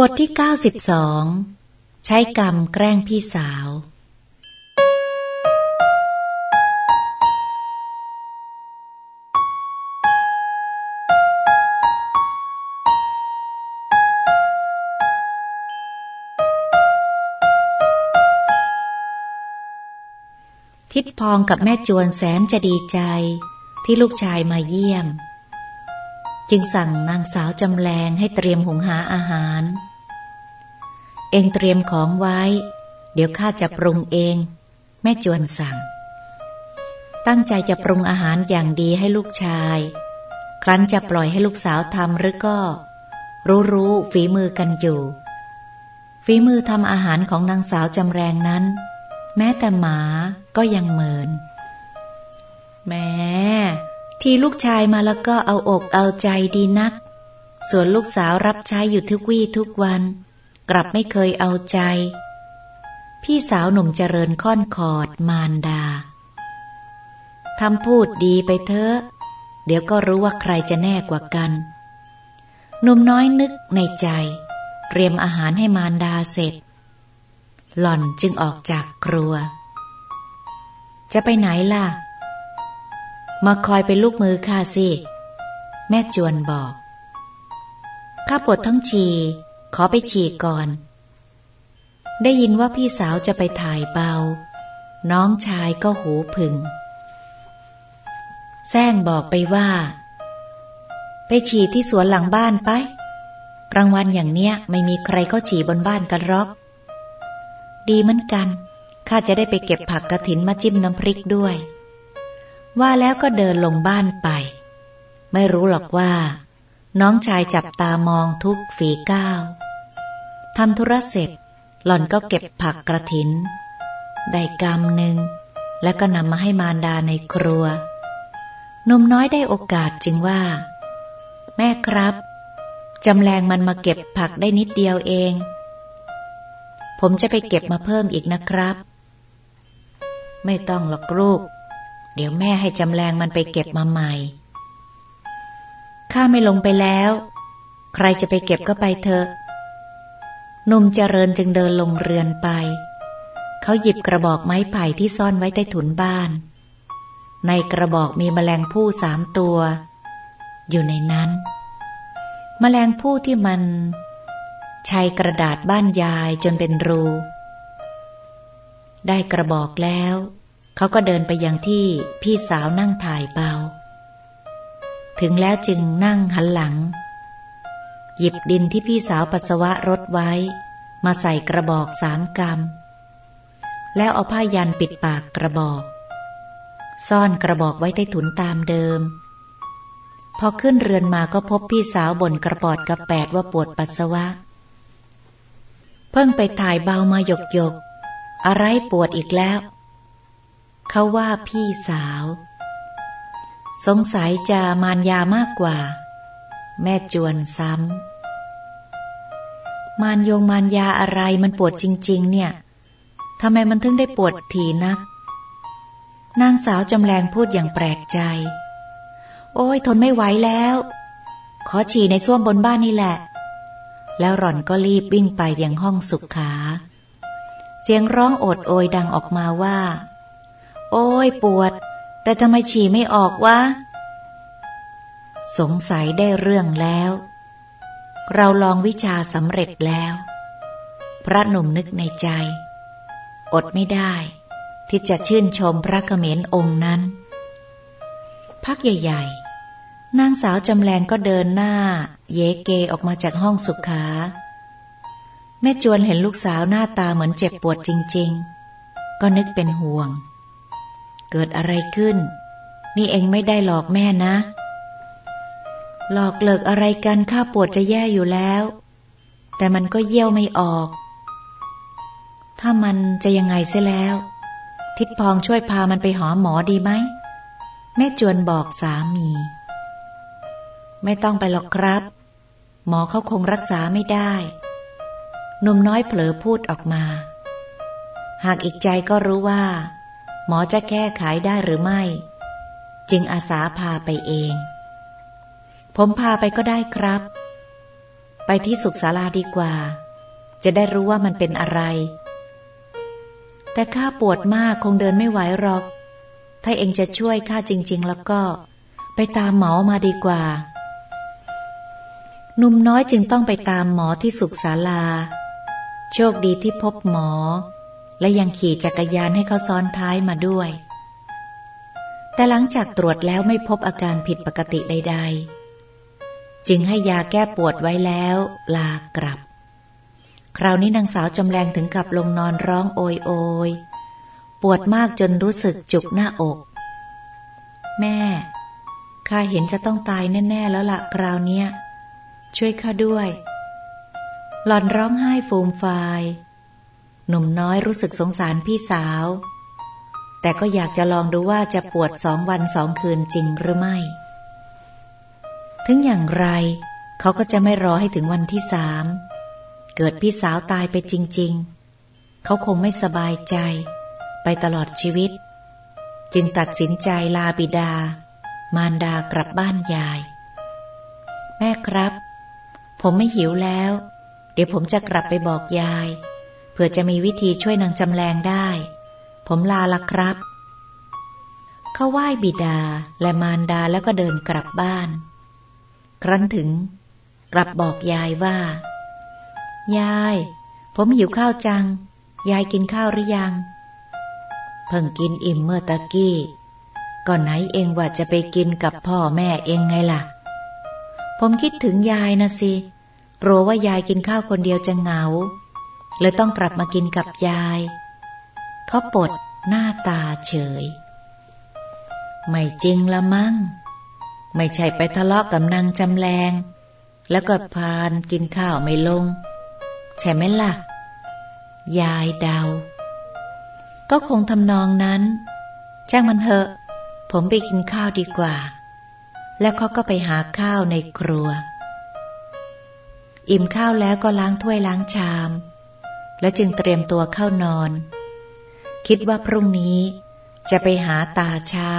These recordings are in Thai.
บทที่ 92 ใช้กรรมแกล้งพี่สาว ทิดพองกับแม่จวนแสนจะดีใจที่ลูกชายมาเยี่ยม จึงสั่งนางสาวจำแรงให้เตรียมหุงหาอาหาร เองเตรียมของไว้ เดี๋ยวข้าจะปรุงเอง แม่จวนสั่ง ตั้งใจจะปรุงอาหารอย่างดีให้ลูกชาย ครั้นจะปล่อยให้ลูกสาวทำหรือก็ รู้รู้ฝีมือกันอยู่ ฝีมือทำอาหารของนางสาวจำแรงนั้น แม้แต่หมาก็ยังเหมือนแม่ ทีลูกชายมาแล้วก็เอาอกเอาใจดีนัก ส่วนลูกสาวรับใช้อยู่ทุกวี่ทุกวัน กลับไม่เคยเอาใจ พี่สาวหนุ่มเจริญค่อนขอดมารดาทำพูดดีไปเถอะ เดี๋ยวก็รู้ว่าใครจะแน่กว่ากันหนุ่มน้อยนึกในใจ เตรียมอาหารให้มารดาเสร็จ หล่อนจึงออกจากครัว จะไปไหนล่ะ มาคอยเป็นลูกมือข้าสิ แม่จวนบอก ข้าปวดทั้งฉี่ ขอไปฉี่ก่อน ได้ยินว่าพี่สาวจะไปถ่ายเบา น้องชายก็หูผึ่งแซงบอกไปว่า ไปฉี่ที่สวนหลังบ้านไป กลางวันอย่างเนี้ยไม่มีใครเขาฉี่บนบ้านกันหรอก ดีเหมือนกัน ข้าจะได้ไปเก็บผักกระถินมาจิ้มน้ำพริกด้วย ว่าแล้วก็เดินลงบ้านไป ไม่รู้หรอกว่า น้องชายจับตามองทุกฝีก้าวทำธุระเสร็จ หล่อนก็เก็บผักกระถิน ได้กำหนึ่ง แล้วก็นำมาให้มารดาในครัวนุ่มน้อยได้โอกาสจึงว่า แม่ครับจำแรงมันมาเก็บผักได้นิดเดียวเอง ผมจะไปเก็บมาเพิ่มอีกนะครับ ไม่ต้องหรอกลูก เดี๋ยวแม่ให้จำแรงมันไปเก็บมาใหม่ ข้าไม่ลงไปแล้ว ใครจะไปเก็บก็ไปเถอะนุ่มเจริญจึงเดินลงเรือนไป เขาหยิบกระบอกไม้ไผ่ที่ซ่อนไว้ใต้ถุนบ้าน ในกระบอกมีแมลงผู้สามตัว อยู่ในนั้น แมลงผู้ที่มันชัยกระดาษบ้านยายจนเป็นรู ได้กระบอกแล้ว เขาก็เดินไปยังที่พี่สาวนั่งถ่ายเบา ถึงแล้วจึงนั่งหันหลัง หยิบดินที่พี่สาวปัสสาวะรดไว้ มาใส่กระบอกสามกำแล้วเอาผ้ายันปิดปากกระบอก ซ่อนกระบอกไว้ใต้ถุนตามเดิม พอขึ้นเรือนมาก็พบพี่สาวบ่นกระปอดกระแปดว่าปวดปัสสาวะ เพิ่งไปถ่ายเบามาหยกหยกอะไรปวดอีกแล้ว เขาว่าพี่สาว สงสัยจะมารยามากกว่า แม่จวนซ้ำ มารยงมารยาอะไรมันปวดจริง ๆ เนี่ยทำไมมันถึงได้ปวดทีนัก นางสาวจำแรงพูดอย่างแปลกใจ โอ้ยทนไม่ไหวแล้ว ขอฉี่ในส้วมบนบ้านนี่แหละ แล้วหล่อนก็รีบวิ่งไปยังห้องสุขขาเสียงร้องโอดโอยดังออกมาว่า โอ้ยปวด แต่ทำไมฉี่ไม่ออกวะ สงสัยได้เรื่องแล้ว เราลองวิชาสำเร็จแล้ว พระหนุ่มนึกในใจ อดไม่ได้ ที่จะชื่นชมพระเขมรองค์นั้น พักใหญ่ๆ นางสาวจำแรงก็เดินหน้า เยเกออกมาจากห้องสุขาแม่จวนเห็นลูกสาวหน้าตาเหมือนเจ็บปวดจริง ๆ ก็นึกเป็นห่วง เกิดอะไรขึ้น นี่เองไม่ได้หลอกแม่นะ หลอกเลิกอะไรกันข้าปวดจะแย่อยู่แล้ว แต่มันก็เยี่ยวไม่ออก ถ้ามันจะยังไงเสียแล้ว ทิดพองช่วยพามันไปหาหมอดีไหม แม่จวนบอกสามี ไม่ต้องไปหรอกครับ หมอเขาคงรักษาไม่ได้หนุ่มน้อยเผลอพูดออกมา หากอีกใจก็รู้ว่า หมอจะแก้ไขได้หรือไม่ จึงอาสาพาไปเอง ผมพาไปก็ได้ครับ ไปที่สุขศาลาดีกว่า จะได้รู้ว่ามันเป็นอะไร แต่ข้าปวดมากคงเดินไม่ไหวหรอก ถ้าเองจะช่วยข้าจริง ๆ แล้วก็ ไปตามหมอมาดีกว่าหนุ่มน้อยจึงต้องไปตามหมอที่สุขศาลา โชคดีที่พบหมอ และยังขี่จักรยานให้เขาซ้อนท้ายมาด้วย แต่หลังจากตรวจแล้วไม่พบอาการผิดปกติใด ๆ จึงให้ยาแก้ปวดไว้แล้วลากลับ คราวนี้นางสาวจำแรงถึงกับลงนอนร้องโอยโอยปวดมากจนรู้สึกจุกหน้าอก แม่ข้าเห็นจะต้องตายแน่ ๆ แล้วละคราวเนี้ย ช่วยข้าด้วย หล่อนร้องไห้ฟูมฟาย หนุ่มน้อยรู้สึกสงสารพี่สาว แต่ก็อยากจะลองดูว่าจะปวดสองวันสองคืนจริงหรือไม่ ถึงอย่างไร เขาก็จะไม่รอให้ถึงวันที่สาม เกิดพี่สาวตายไปจริง ๆ เขาคงไม่สบายใจ ไปตลอดชีวิต จึงตัดสินใจลาบิดา มารดากลับบ้านยาย แม่ครับ ผมไม่หิวแล้ว เดี๋ยวผมจะกลับไปบอกยาย เผื่อจะมีวิธีช่วยนางจำแรงได้ ผมลาละครับเขาไหว้บิดาและมารดาแล้วก็เดินกลับบ้าน ครั้นถึง กลับบอกยายว่า ยาย ผมหิวข้าวจัง ยายกินข้าวหรือยัง เพิ่งกินอิ่มเมื่อตะกี้ก่อนไหนเองว่าจะไปกินกับพ่อแม่เองไงล่ะ ผมคิดถึงยายนะสิกลัวว่ายายกินข้าวคนเดียวจะเหงา เลยต้องกลับมากินกับยาย เขาปดหน้าตาเฉย ไม่จริงละมั้ง ไม่ใช่ไปทะเลาะกับนางจำแรง แล้วก็พานกินข้าวไม่ลง ใช่ไหมล่ะ ยายเดา ก็คงทำนองนั้น จ้างมันเถอะ ผมไปกินข้าวดีกว่า แล้วเขาก็ไปหาข้าวในครัว อิ่มข้าวแล้วก็ล้างถ้วยล้างชาม แล้วจึงเตรียมตัวเข้านอน คิดว่าพรุ่งนี้จะไปหาตาเช้า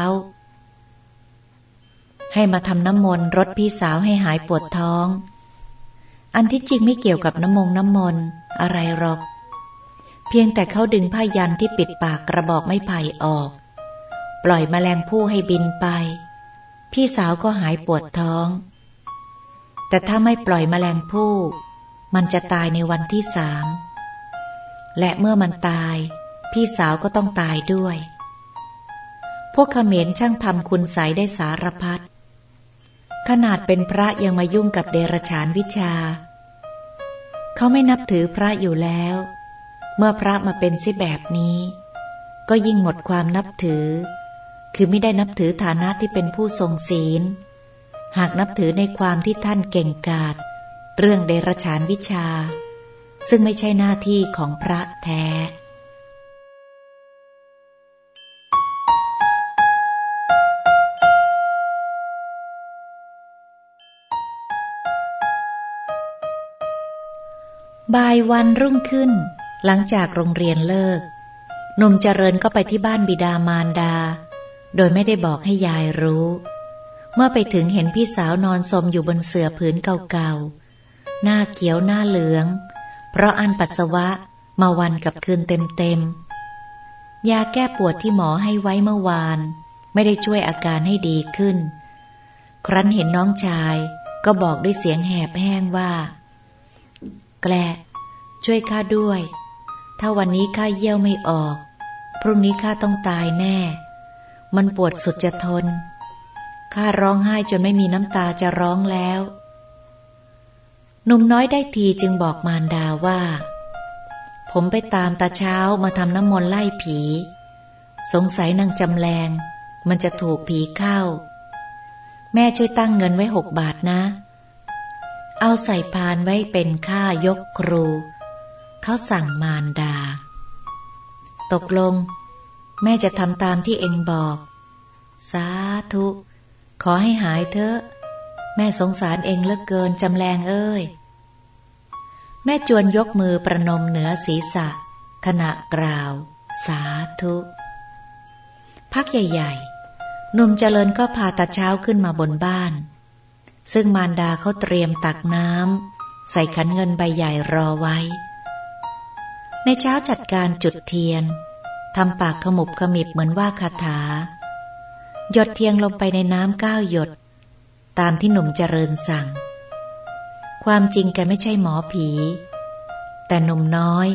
ให้มาทำน้ำมนต์รถพี่สาวให้หายปวดท้อง อันที่จริงไม่เกี่ยวกับน้ำมงน้ำมนต์อะไรหรอก เพียงแต่เขาดึงผ้ายันที่ปิดปากกระบอกไม้ไผ่ออก ปล่อยมแมลงผู้ให้บินไป พี่สาวก็หายปวดท้อง แต่ถ้าไม่ปล่อยมแมลงผู้มันจะตายในวันที่สาม และเมื่อมันตาย พี่สาวก็ต้องตายด้วย พวกขเขมรช่างทำคุณใสได้สารพัด ขนาดเป็นพระยังมายุ่งกับเดรฉานวิชา เขาไม่นับถือพระอยู่แล้ว เมื่อพระมาเป็นสิแบบนี้ ก็ยิ่งหมดความนับถือ คือไม่ได้นับถือฐานะที่เป็นผู้ทรงศีล หากนับถือในความที่ท่านเก่งกาจเรื่องเดรฉานวิชา ซึ่งไม่ใช่หน้าที่ของพระแท้บ่ายวันรุ่งขึ้น หลังจากโรงเรียนเลิกหนุ่มเจริญก็ไปที่บ้านบิดามารดา โดยไม่ได้บอกให้ยายรู้ เมื่อไปถึงเห็นพี่สาวนอนสมอยู่บนเสื่อผืนเก่าๆ หน้าเขียวหน้าเหลือง เพราะอันปัสสาวะมาวันกับคืนเต็มๆ ยาแก้ปวดที่หมอให้ไว้เมื่อวาน ไม่ได้ช่วยอาการให้ดีขึ้น ครั้นเห็นน้องชายก็บอกด้วยเสียงแหบแห้งว่า แกลช่วยข้าด้วย ถ้าวันนี้ข้าเยี่ยวไม่ออก พรุ่งนี้ข้าต้องตายแน่ มันปวดสุดจะทนข้าร้องไห้จนไม่มีน้ำตาจะร้องแล้ว หนุ่มน้อยได้ทีจึงบอกมารดาว่า ผมไปตามตาเช้ามาทำน้ำมนต์ไล่ผี สงสัยนางจำแรง มันจะถูกผีเข้า แม่ช่วยตั้งเงินไว้หกบาทนะ เอาใส่พานไว้เป็นค่ายกครู เขาสั่งมารดา ตกลง แม่จะทำตามที่เองบอก สาธุ ขอให้หายเถอะ แม่สงสารเองเหลือเกินจำแรงเอ้ย แม่จวนยกมือประนมเหนือศีรษะ ขณะกล่าว สาธุ พักใหญ่ๆหนุ่มเจริญก็พาตาเช้าขึ้นมาบนบ้าน ซึ่งมารดาเขาเตรียมตักน้ำใส่ขันเงินใบใหญ่รอไว้ ในเช้าจัดการจุดเทียนทำปากขมุบขมิบเหมือนว่าคาถา หยดเทียนลงไปในน้ำก้าวหยด ตามที่หนุ่มเจริญสั่ง ความจริงแกไม่ใช่หมอผี แต่หนุ่มน้อย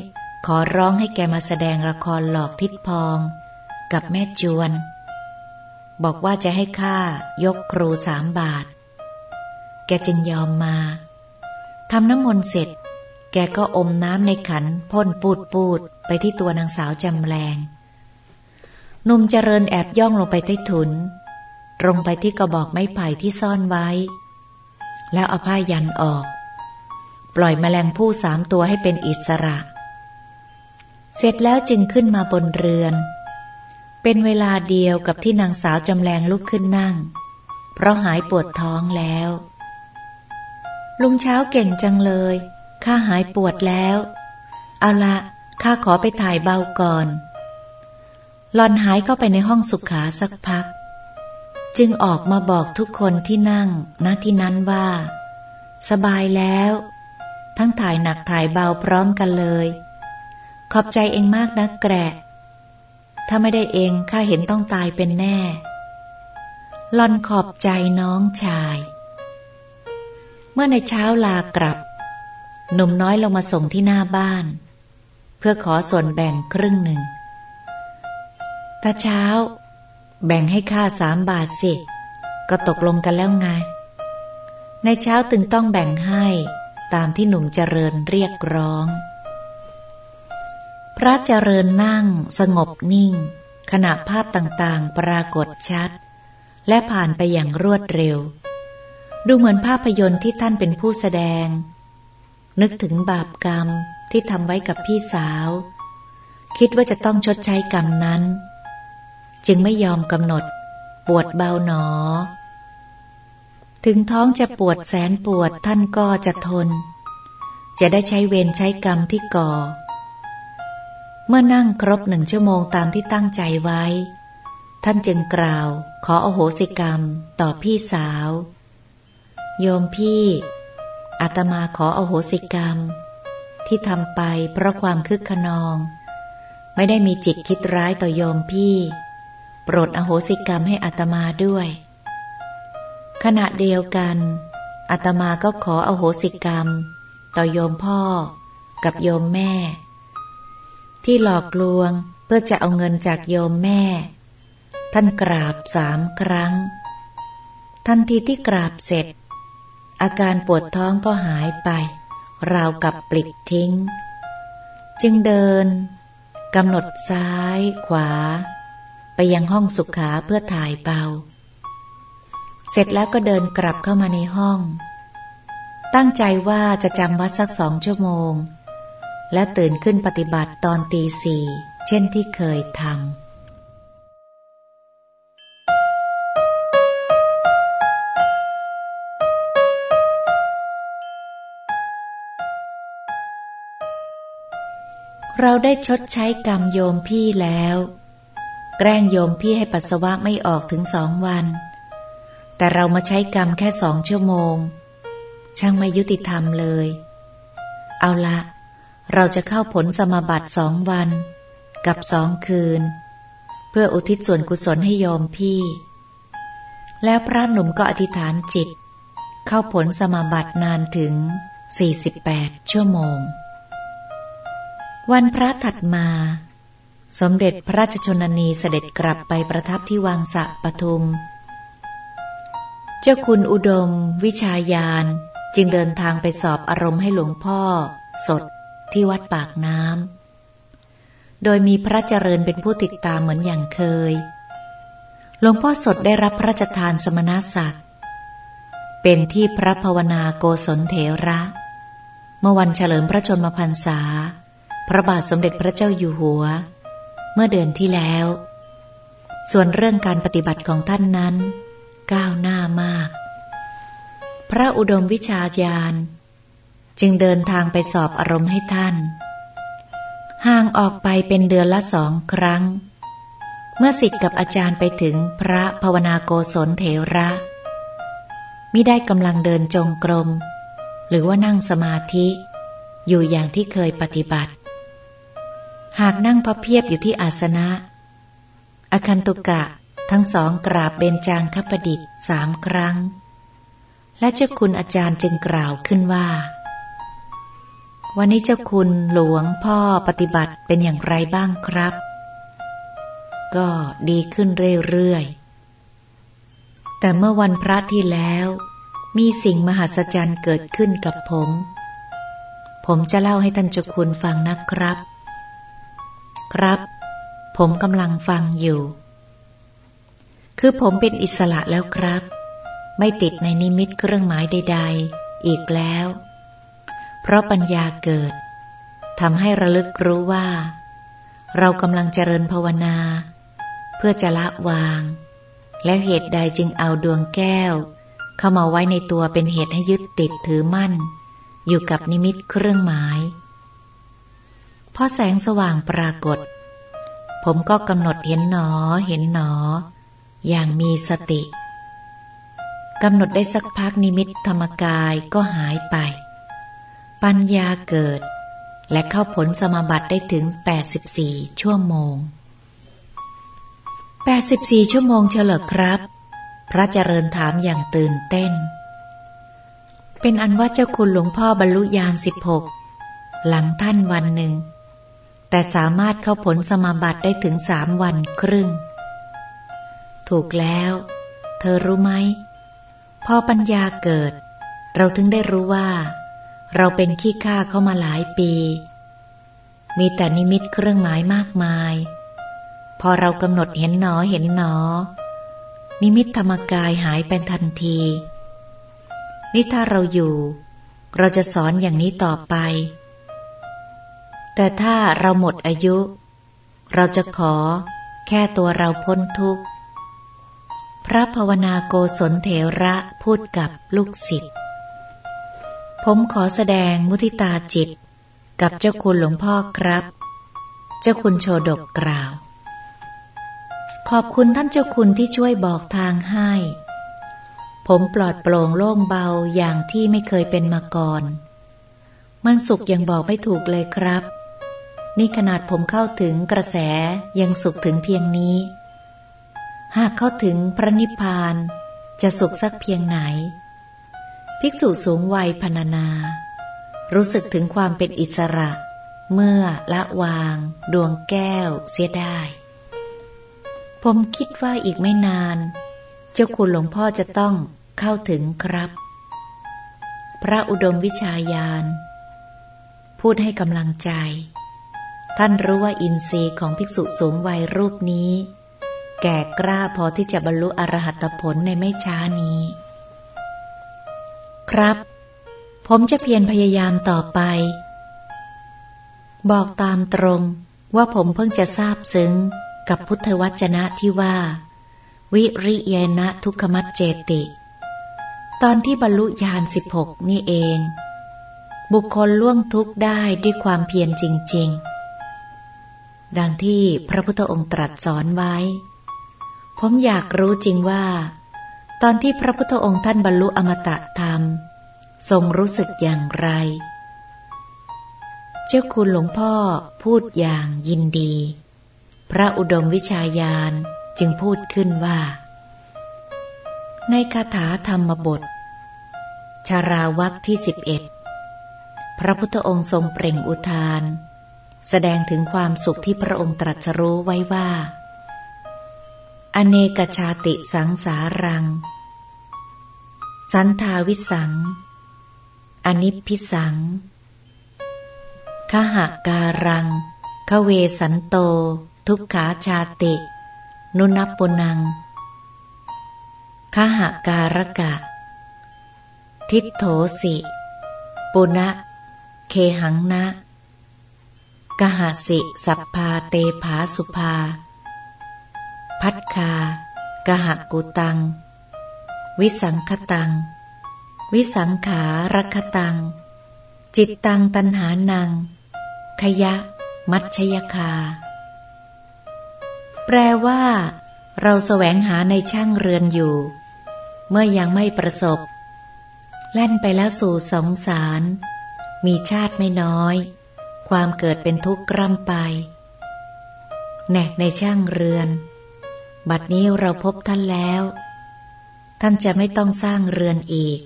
ขอร้องให้แกมาแสดงละครหลอกทิดพองกับแม่จวน บอกว่าจะให้ค่ายกครูสามบาท แกจึงยอมมาทำน้ำมนต์เสร็จ แกก็อมน้ำในขันพ่นปูดปูดไปที่ตัวนางสาวจำแรงหนุ่มเจริญแอบย่องลงไปใต้ถุน ตรงไปที่กระบอกไม้ไผ่ที่ซ่อนไว้ แล้วเอาผ้ายันออก ปล่อยแมลงผู้สามตัวให้เป็นอิสระ เสร็จแล้วจึงขึ้นมาบนเรือน เป็นเวลาเดียวกับที่นางสาวจำแรงลุกขึ้นนั่ง เพราะหายปวดท้องแล้ว ลุงเช้าเก่งจังเลยข้าหายปวดแล้ว เอาละข้าขอไปถ่ายเบาก่อนหลอนหายเข้าไปในห้องสุขาสักพัก จึงออกมาบอกทุกคนที่นั่งณที่นั้นว่า สบายแล้ว ทั้งถ่ายหนักถ่ายเบาพร้อมกันเลย ขอบใจเองมากนะแกระถ้าไม่ได้เองข้าเห็นต้องตายเป็นแน่ลอนขอบใจน้องชาย เมื่อในเช้าลากลับ หนุ่มน้อยลงมาส่งที่หน้าบ้าน เพื่อขอส่วนแบ่งครึ่งหนึ่งตาเช้า แบ่งให้ข้าสามบาทสิ ก็ตกลงกันแล้วไง ในเช้าตึงต้องแบ่งให้ตามที่หนุ่มเจริญเรียกร้อง พระเจริญนั่งสงบนิ่ง ขณะภาพต่างๆ ปรากฏชัด และผ่านไปอย่างรวดเร็ว ดูเหมือนภาพยนตร์ที่ท่านเป็นผู้แสดง นึกถึงบาปกรรมที่ทำไว้กับพี่สาว คิดว่าจะต้องชดใช้กรรมนั้น จึงไม่ยอมกำหนด ปวดเบาหนอ ถึงท้องจะปวดแสนปวดท่านก็จะทน จะได้ใช้เวรใช้กรรมที่ก่อ เมื่อนั่งครบหนึ่งชั่วโมงตามที่ตั้งใจไว้ ท่านจึงกล่าว ขออโหสิกรรมต่อพี่สาว โยมพี่อาตมาขออโหสิกรรม ที่ทำไปเพราะความคึกขนอง ไม่ได้มีจิตคิดร้ายต่อโยมพี่ ปรดอโหสิกรรมให้อัตมาด้วย ขณะเดียวกันอัตมาก็ขออโหสิกรรม ต่อโยมพ่อ กับโยมแม่ ที่หลอกลวงเพื่อจะเอาเงินจากโยมแม่ ท่านกราบสามครั้ง ทันทีที่กราบเสร็จ อาการปวดท้องก็หายไป ราวกับปลิดทิ้ง จึงเดินกำหนดซ้ายขวา ไปยังห้องสุขาเพื่อถ่ายเบา เสร็จแล้วก็เดินกลับเข้ามาในห้อง ตั้งใจว่าจะจำวัดสักสองชั่วโมง และตื่นขึ้นปฏิบัติตอนตีสี่เช่นที่เคยทำเราได้ชดใช้กรรมโยมพี่แล้ว แกล้งโยมพี่ให้ปัสสาวะไม่ออกถึงสองวัน แต่เรามาใช้กรรมแค่สองชั่วโมง ช่างไม่ยุติธรรมเลย เอาละ เราจะเข้าผลสมบัติสองวัน กับสองคืน เพื่ออุทิศส่วนกุศลให้โยมพี่ แล้วพระหนุ่มก็อธิษฐานจิต เข้าผลสมบัตินานถึง 48 ชั่วโมง วันพระถัดมา สมเด็จพระราชชนนีเสด็จกลับไปประทับที่วังสะปทุม เจ้าคุณอุดม วิชายานจึงเดินทางไปสอบอารมณ์ให้หลวงพ่อ สดที่วัดปากน้ำ โดยมีพระเจริญเป็นผู้ติดตามเหมือนอย่างเคย หลวงพ่อสดได้รับพระราชทานสมณศักดิ์ เป็นที่พระภาวนาโกศลเถระ เมื่อวันเฉลิมพระชนมพรรษา พระบาทสมเด็จพระเจ้าอยู่หัว เมื่อเดือนที่แล้ว ส่วนเรื่องการปฏิบัติของท่านนั้น ก้าวหน้ามาก พระอุดมวิชาญาณ จึงเดินทางไปสอบอารมณ์ให้ท่าน ห่างออกไปเป็นเดือนละสองครั้ง เมื่อสิทธิ์กับอาจารย์ไปถึงพระภาวนาโกศลเถระมิได้กำลังเดินจงกรม หรือว่านั่งสมาธิ อยู่อย่างที่เคยปฏิบัติ หากนั่งพับเพียบอยู่ที่อาสนะ อคันตุกะทั้งสองกราบเบญจางคประดิษฐ์สามครั้ง และเจ้าคุณอาจารย์จึงกล่าวขึ้นว่า วันนี้เจ้าคุณหลวงพ่อปฏิบัติเป็นอย่างไรบ้างครับ ก็ดีขึ้นเรื่อยๆ แต่เมื่อวันพระที่แล้ว มีสิ่งมหัศจรรย์เกิดขึ้นกับผม ผมจะเล่าให้ท่านเจ้าคุณฟังนะครับ ครับ ผมกำลังฟังอยู่ คือผมเป็นอิสระแล้วครับ ไม่ติดในนิมิตเครื่องหมายใด ๆ อีกแล้ว เพราะปัญญาเกิดทำให้ระลึกรู้ว่า เรากำลังเจริญภาวนา เพื่อจะละวาง แล้วเหตุใดจึงเอาดวงแก้ว เข้ามาไว้ในตัวเป็นเหตุให้ยึดติดถือมั่น อยู่กับนิมิตเครื่องหมาย พอแสงสว่างปรากฏ ผมก็กำหนดเห็นหนอเห็นหนอ อย่างมีสติกำหนดได้สักพักนิมิตธรรมกายก็หายไป ปัญญาเกิด และเข้าผลสมบัติได้ถึง 84 ชั่วโมง 84 ชั่วโมงเฉลอครับ พระเจริญถามอย่างตื่นเต้น เป็นอันว่าเจ้าคุณหลวงพ่อบรรลุญาณ 16 หลังท่านวันหนึ่ง แต่สามารถเข้าผลสมาบัติได้ถึงสามวันครึ่ง ถูกแล้ว เธอรู้ไหม พอปัญญาเกิด เราถึงได้รู้ว่า เราเป็นขี้ข้าเข้ามาหลายปี มีแต่นิมิตเครื่องหมายมากมาย พอเรากำหนดเห็นหนอเห็นหนอ นิมิตธรรมกายหายเป็นทันทีนี่ถ้าเราอยู่ เราจะสอนอย่างนี้ต่อไป แต่ถ้าเราหมดอายุ เราจะขอแค่ตัวเราพ้นทุกข์ พระภาวนาโกศลเถระพูดกับลูกศิษย์ ผมขอแสดงมุทิตาจิตกับเจ้าคุณหลวงพ่อครับ เจ้าคุณโชดกกล่าว ขอบคุณท่านเจ้าคุณที่ช่วยบอกทางให้ ผมปลอดโปร่งโล่งเบาอย่างที่ไม่เคยเป็นมาก่อน มันสุขยังบอกไม่ถูกเลยครับ นี่ขนาดผมเข้าถึงกระแสยังสุขถึงเพียงนี้ หากเข้าถึงพระนิพพาน จะสุขสักเพียงไหน ภิกษุสูงวัยพนานา รู้สึกถึงความเป็นอิสระ เมื่อละวาง ดวงแก้ว เสียได้ ผมคิดว่าอีกไม่นาน เจ้าคุณหลวงพ่อจะต้องเข้าถึงครับ พระอุดมวิชาญาณพูดให้กำลังใจ ท่านรู้ว่าอินทรีย์ของภิกษุสูงวัยรูปนี้ แก่กล้าพอที่จะบรรลุอรหัตผลในไม่ช้านี้ ครับ ผมจะเพียรพยายามต่อไป บอกตามตรงว่าผมเพิ่งจะทราบซึ้งกับพุทธวจนะที่ว่า วิริเยนะทุกขมัจเจติ ตอนที่บรรลุญาณสิบหกนี่เอง บุคคลล่วงทุกข์ได้ด้วยความเพียรจริง ๆ ดังที่พระพุทธองค์ตรัสสอนไว้ ผมอยากรู้จริงว่า ตอนที่พระพุทธองค์ท่านบรรลุอมตะธรรม ทรงรู้สึกอย่างไร เจ้าคุณหลวงพ่อพูดอย่างยินดี พระอุดมวิชาญาณจึงพูดขึ้นว่า ในคาถาธรรมบท ชาราวักที่สิบเอ็ดพระพุทธองค์ทรงเปล่งอุทาน แสดงถึงความสุขที่พระองค์ตรัสรู้ไว้ว่า อเนกชาติสังสารัง สันทาวิสัง อนิพิสังขหาการังขเวสันโต ทุกขาชาติ นุนับปุนังขหาการกะ ทิโถสิ ปุณะ เคหังนะ กหาสิสัพพาเตภาสุภา พัทคา กหกุตัง วิสังคตัง วิสังขารคตัง จิตตังตันหานัง ขยะ มัชยคา แปลว่า เราแสวงหาในช่างเรือนอยู่ เมื่อยังไม่ประสบ แล่นไปแล้วสู่สงสาร มีชาติไม่น้อย ความเกิดเป็นทุกข์กร่ำไป แน่ในช่างเรือน บัดนี้เราพบท่านแล้ว ท่านจะไม่ต้องสร้างเรือนอีก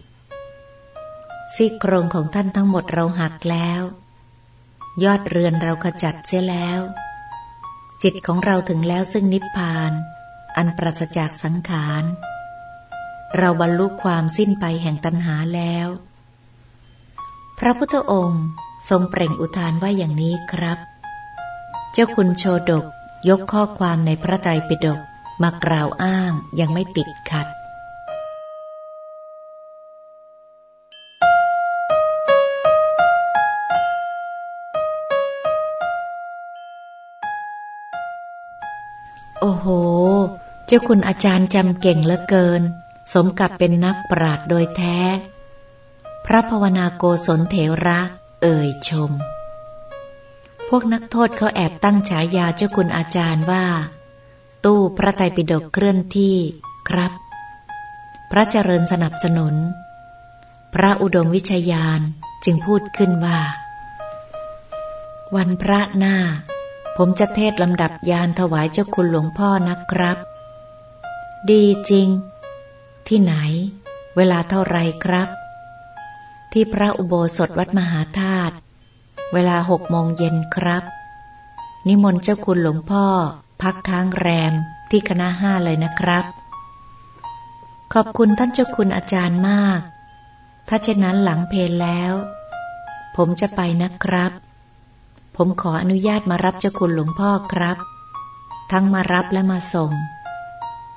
ซี่โครงของท่านทั้งหมดเราหักแล้ว ยอดเรือนเราขจัดเสียแล้ว จิตของเราถึงแล้วซึ่งนิพพาน อันปราศจากสังขารเราบรรลุความสิ้นไปแห่งตัณหาแล้ว พระพุทธองค์ ทรงเปล่งอุทานว่าอย่างนี้ครับ เจ้าคุณโชดกยกข้อความในพระไตรปิฎกมากล่าวอ้างยังไม่ติดขัดโอ้โห เจ้าคุณอาจารย์จำเก่งเหลือเกิน สมกับเป็นนักปราดโดยแท้ พระภาวนาโกศลเถระ เอ่ยชม พวกนักโทษเขาแอบตั้งฉายาเจ้าคุณอาจารย์ว่า ตู้พระไตรปิฎกเคลื่อนที่ครับ พระเจริญสนับสนุน พระอุดมวิชยานจึงพูดขึ้นว่า วันพระหน้า ผมจะเทศลำดับยานถวายเจ้าคุณหลวงพ่อนะครับ ดีจริง ที่ไหน เวลาเท่าไรครับ ที่พระอุโบสถวัดมหาธาตุเวลาหกโมงเย็นครับ นิมนต์เจ้าคุณหลวงพ่อ พักค้างแรมที่คณะห้าเลยนะครับ ขอบคุณท่านเจ้าคุณอาจารย์มาก ถ้าเช่นนั้นหลังเพลแล้ว ผมจะไปนะครับ ผมขออนุญาตมารับเจ้าคุณหลวงพ่อครับ ทั้งมารับและมาส่ง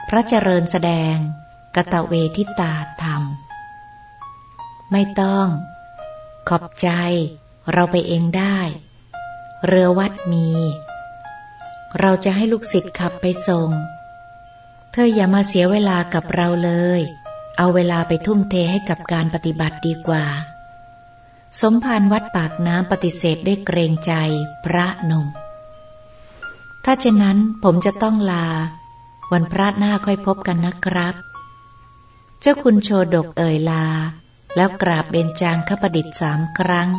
พระเจริญแสดงกตะเวทิตาธรรม ไม่ต้อง ขอบใจ เราไปเองได้ เรือวัดมี เราจะให้ลูกศิษย์ขับไปส่ง เธออย่ามาเสียเวลากับเราเลย เอาเวลาไปทุ่มเทให้กับการปฏิบัติดีกว่า สมภารวัดปากน้ำปฏิเสธได้เกรงใจพระนม ถ้าเช่นนั้นผมจะต้องลา วันพระหน้าค่อยพบกันนะครับ เจ้าคุณโชดกเอ่ยลา แล้วกราบเบญจางขประดิษฐ์สามครั้ง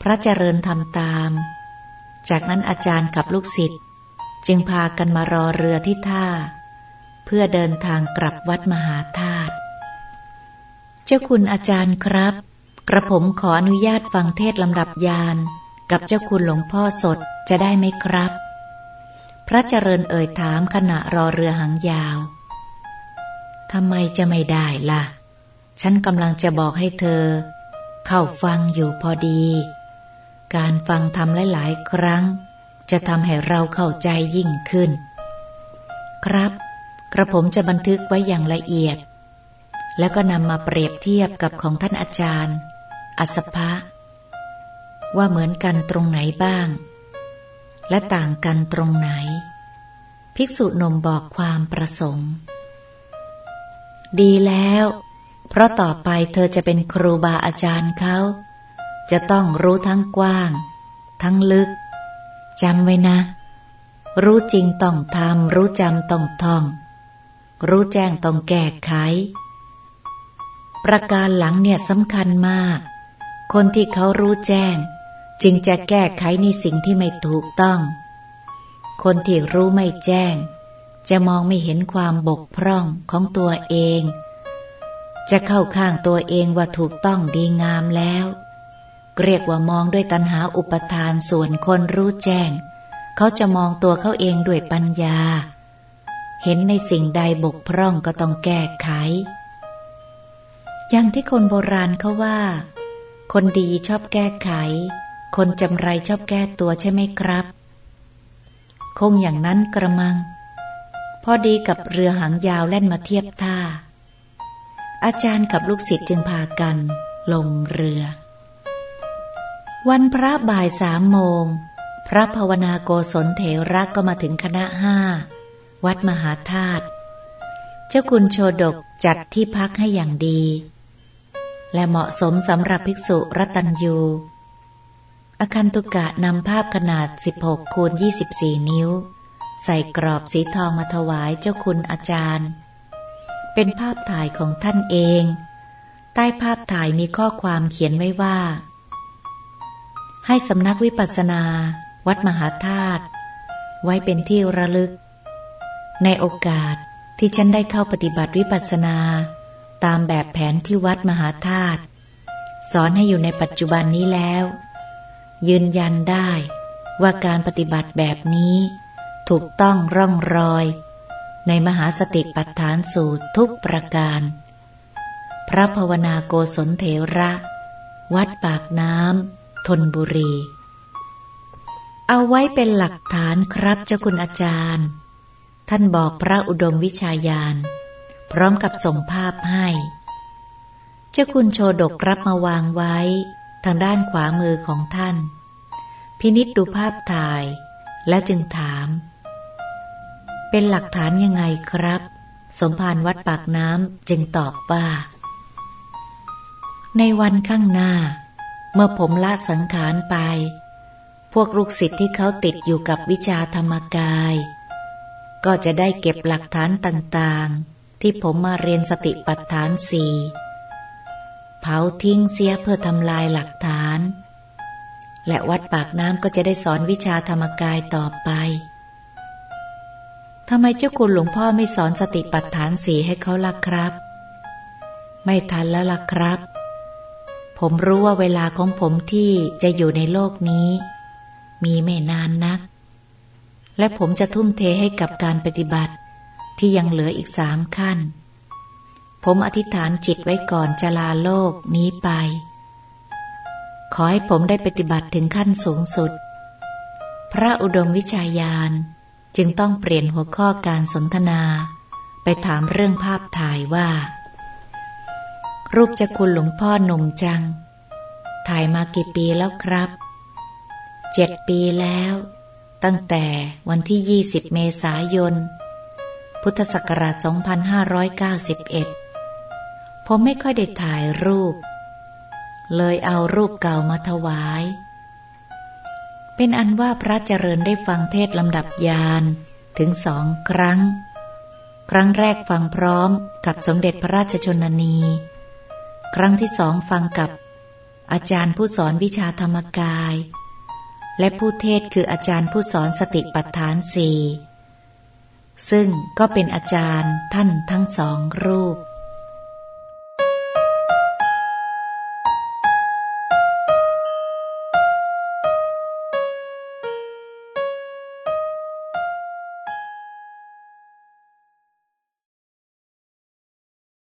พระเจริญทำตาม จากนั้นอาจารย์กับลูกศิษย์จึงพากันมารอเรือที่ท่า เพื่อเดินทางกลับวัดมหาธาตุ เจ้าคุณอาจารย์ครับ กระผมขออนุญาตฟังเทศลำดับยาน กับเจ้าคุณหลวงพ่อสดจะได้ไหมครับ พระเจริญเอ่ยถามขณะรอเรือหางยาวทำไมจะไม่ได้ล่ะ ฉันกำลังจะบอกให้เธอ เข้าฟังอยู่พอดี การฟังทำหลายๆ ครั้ง จะทำให้เราเข้าใจยิ่งขึ้น ครับ กระผมจะบันทึกไว้อย่างละเอียด แล้วก็นำมาเปรียบเทียบกับของท่านอาจารย์ อัสภะว่าเหมือนกันตรงไหนบ้าง และต่างกันตรงไหน ภิกษุนมบอกความประสงค์ ดีแล้ว เพราะต่อไปเธอจะเป็นครูบาอาจารย์เขา จะต้องรู้ทั้งกว้าง ทั้งลึกจำไว้นะ รู้จริงต้องทำรู้จำต้องท่อง รู้แจ้งต้องแก้ไข ประการหลังเนี่ยสำคัญมาก คนที่เขารู้แจ้ง จึงจะแก้ไขในสิ่งที่ไม่ถูกต้อง คนที่รู้ไม่แจ้ง จะมองไม่เห็นความบกพร่องของตัวเอง จะเข้าข้างตัวเองว่าถูกต้องดีงามแล้ว เรียกว่ามองด้วยตัณหาอุปทานส่วนคนรู้แจ้ง เขาจะมองตัวเขาเองด้วยปัญญา เห็นในสิ่งใดบกพร่องก็ต้องแก้ไข อย่างที่คนโบราณเขาว่า คนดีชอบแก้ไข คนจำไรชอบแก้ตัวใช่ไหมครับ คงอย่างนั้นกระมัง พอดีกับเรือหางยาวแล่นมาเทียบท่า อาจารย์กับลูกศิษย์จึงพากัน ลงเรือ วันพระบ่ายสามโมง พระภาวนาโกศลเถระก็มาถึงคณะห้า วัดมหาธาตุเจ้าคุณโชดกจัดที่พักให้อย่างดี และเหมาะสมสำหรับภิกษุรัตัญยูอาคันตุกะนำภาพขนาด 16คูณ24 นิ้ว ใส่กรอบสีทองมาถวายเจ้าคุณอาจารย์ เป็นภาพถ่ายของท่านเอง ใต้ภาพถ่ายมีข้อความเขียนไว้ว่า ให้สำนักวิปัสสนา วัดมหาธาตุไว้เป็นที่ระลึก ในโอกาสที่ฉันได้เข้าปฏิบัติวิปัสสนา ตามแบบแผนที่วัดมหาธาตุสอนให้อยู่ในปัจจุบันนี้แล้ว ยืนยันได้ว่าการปฏิบัติแบบนี้ ถูกต้องร่องรอย ในมหาสติปัฏฐานสูตรทุกประการ พระภาวนาโกศลเถระ วัดปากน้ำทนบุรี เอาไว้เป็นหลักฐานครับเจ้าคุณอาจารย์ ท่านบอกพระอุดมวิชายานพร้อมกับส่งภาพให้ เจ้าคุณโชดกรับมาวางไว้ ทางด้านขวามือของท่าน พินิษดูภาพถ่าย แล้วจึงถาม เป็นหลักฐานยังไงครับ สมภารวัดปากน้ำจึงตอบว่า ในวันข้างหน้า เมื่อผมละสังขารไป พวกลูกศิษย์ที่เขาติดอยู่กับวิชาธรรมกาย ก็จะได้เก็บหลักฐานต่างๆ ที่ผมมาเรียนสติปัฏฐานสี่เผาทิ้งเสียเพื่อทำลายหลักฐาน และวัดปากน้ำก็จะได้สอนวิชาธรรมกายต่อไป ทำไมเจ้าคุณหลวงพ่อไม่สอนสติปัฏฐานสีให้เขาล่ะครับ ไม่ทันแล้วล่ะครับ ผมรู้ว่าเวลาของผมที่จะอยู่ในโลกนี้ มีไม่นานนัก และผมจะทุ่มเทให้กับการปฏิบัติที่ยังเหลืออีกสามขั้น ผมอธิษฐานจิตไว้ก่อนจะลาโลกนี้ไป ขอให้ผมได้ปฏิบัติถึงขั้นสูงสุด พระอุดมวิชายาน จึงต้องเปลี่ยนหัวข้อการสนทนา ไปถามเรื่องภาพถ่ายว่า รูปจะคุณหลวงพ่อหนุ่มจัง ถ่ายมากี่ปีแล้วครับเจ็ดปีแล้ว ตั้งแต่วันที่ 20 เมษายน พุทธศักราช 2591 ผมไม่ค่อยได้ถ่ายรูป เลยเอารูปเก่ามาถวาย เป็นอันว่าพระเจริญได้ฟังเทศลำดับยานถึงสองครั้ง ครั้งแรกฟังพร้อมกับสมเด็จพระราชชนนี ครั้งที่สองฟังกับอาจารย์ผู้สอนวิชาธรรมกาย และผู้เทศคืออาจารย์ผู้สอนสติปัฏฐานสี่ซึ่งก็เป็นอาจารย์ท่านทั้งสองรูป